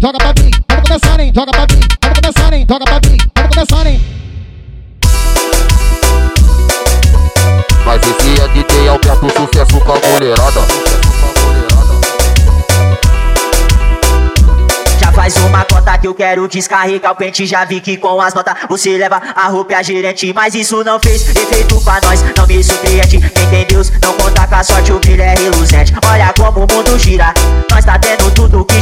joga pra mim. Vamos começar, hein? Joga pra mim. Vamos começar, hein? Joga pra mim. Vamos começar, hein? Mas esse é DJ Alberto, sucesso com a mulherada. Já faz uma cota que eu quero descarregar o pente Já vi que com as notas você leva a roupa e a gerente Mas isso não fez efeito pra nós, não me surpreende Quem tem Deus não conta com a sorte, o brilho é reluzente Olha como o mundo gira,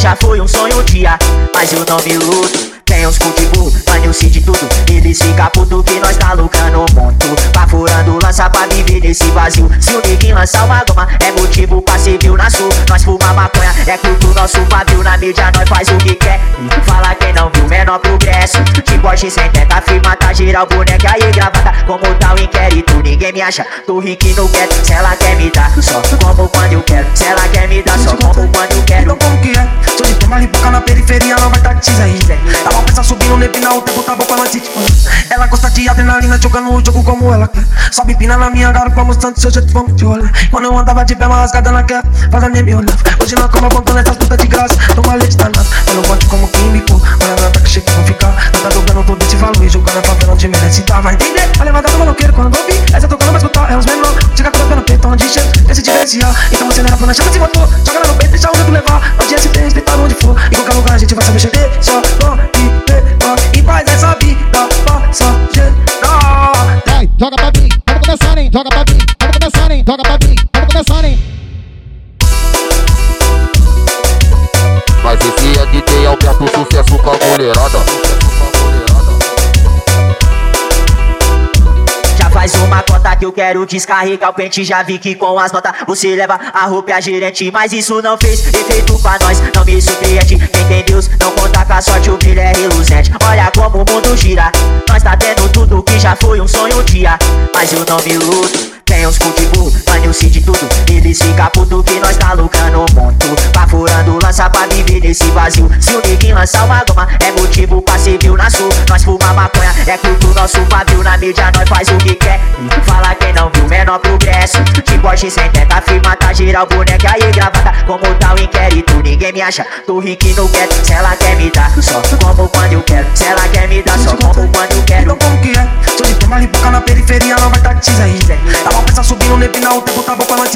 já foi um sonho um dia Mas eu não me luto. Tem uns cultivo, mano, de tudo. Eles ficam puto que nós tá lucrando muito Baforando lança pra viver nesse vazio. Se o Nick lançar uma goma É motivo pra viu na sul Nós fuma maconha, é culto nosso pavio Na mídia nós faz o que quer. Fala quem não viu menor progresso. De Porsche sem teta, firma tá geral Boneca e gravata, como tá o inquérito Ninguém me acha, tô rico e não quero Se ela quer me dar, só. Como quando eu quero Se ela quer me dar, só. Como quando eu quero. Então como que é? Sou de tomar ripoca na periferia, ela vai tá de aí Tá subindo no final, o tempo tá bom pra nós Ela gosta de adrenalina, jogando o jogo como ela quer. Sobe pina na minha garupa, mostrando seu jeito, vamos de olho. Quando eu andava de pé, uma rasgada na quer, fala nem me olhar Hoje nós como apontando essas putas de graça, toma leite danado não gosto como químico, olha na que chega, vão ficar. Não tá jogando todo esse valor e jogando pra ver onde merece tá, vai entender? A levada do maloqueiro quando eu vi, essa tocando vai escutar, é os menor. Chega com pé no peito, onde chega, esse diferencial. Então você não era pra chama esse motor, joga no peito, deixa o dedo levar. Onde esse tem, respeitar onde for, em qualquer lugar a gente vai saber chegar Só Joga pra mim, vamos começar, hein? Mas esse é DJ Alberto, sucesso com a mulherada. faz uma cota que eu quero descarregar o pente Já vi que com as notas você leva a roupa e a gerente Mas isso não fez efeito pra nós, não me surpreende Quem tem Deus não conta com a sorte, o brilho é reluzente Olha como o mundo gira, nós tá tendo tudo que já foi um sonho um dia Mas eu não me luto uns cultivo, mano, de tudo. Eles ficam puto que nós tá lucrando muito. Baforando lança pra viver nesse vazio. Se o Nick lançar uma goma É motivo pra viu na sul Nós fuma maconha, é culto nosso pavio Na mídia nós faz o que quer. E fala quem não viu menor progresso. De Porsche sem teta, firma tá geral Boneca e gravata, como tá o inquérito Ninguém me acha, tô rico e não quero Se ela quer me dar, só. Como quando eu quero Se ela quer me dar, só. Como quando eu quero o tempo tá bom pra nós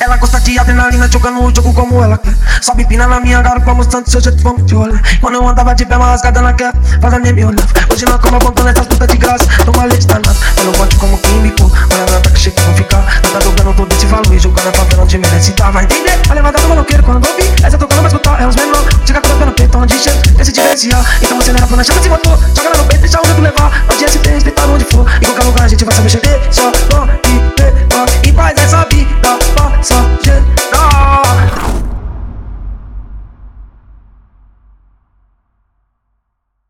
Ela gosta de adrenalina, jogando o jogo como ela quer. Sobe pina na minha garupa, mostrando seu jeito, vamos de olho. Quando eu andava de pé, uma rasgada na quer, fala nem me olhar Hoje nós como apontando essas putas de graça, toma leite danado não gosto como químico, olha na que chega, vão ficar. Não tá jogando todo esse valor e jogando pra ver onde merece tá, vai entender? A levada do maloqueiro quando eu vi, essa tocando vai escutar, é os menor Chega com o no peito, onde chega, esse diferencial Então você não era pra nós, chama esse motor, joga no peito